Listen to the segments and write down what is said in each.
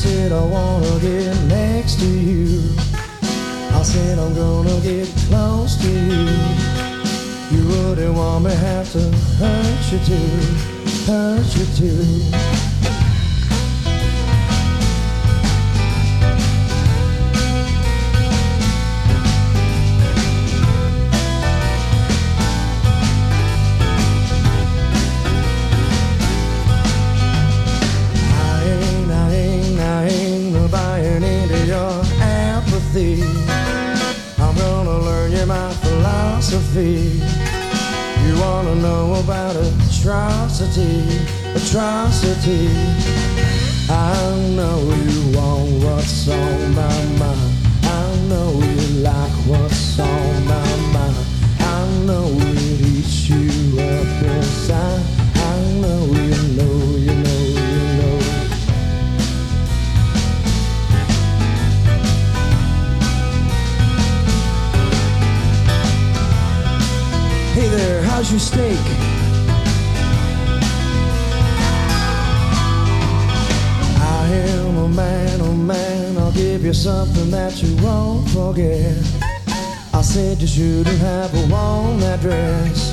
I said I wanna get next to you. I said I'm gonna get close to you. You wouldn't want me have to hurt you too, hurt you too. Philosophy. You wanna know about atrocity, atrocity. I know you want what's on my mind. I know you like what's on my mind. I know how's your steak? I am a man, oh man, I'll give you something that you won't forget. I said you shouldn't have worn that dress.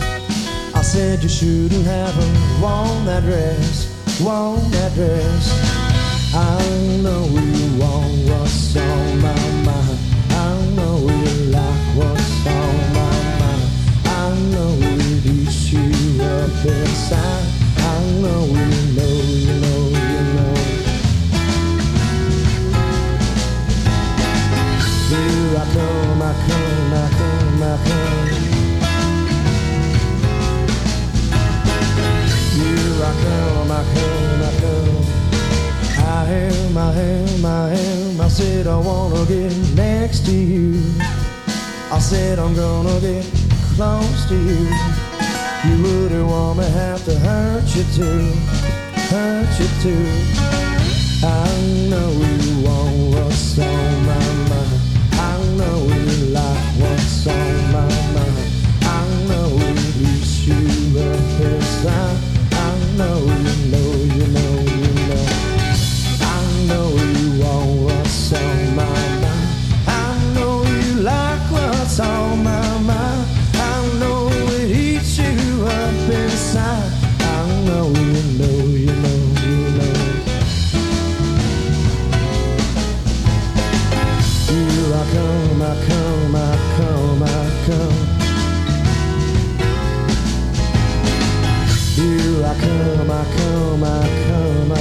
I said you shouldn't have worn that dress, worn that dress. I know you I said I'm gonna get close to you. You wouldn't want me have to hurt you too, hurt you too. I know you want what's on I come, I come, I come, I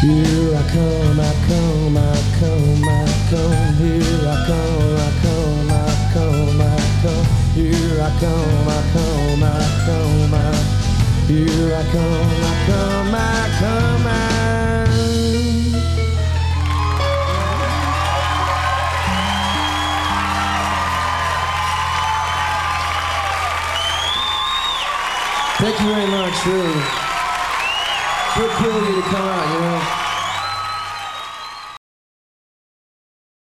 Here I come, I come, I come, I come. Here I come, I come, I come, I come. Here I come. Here I come, I come, I come, I. Thank you very much, really. So cool of you to come out, you know.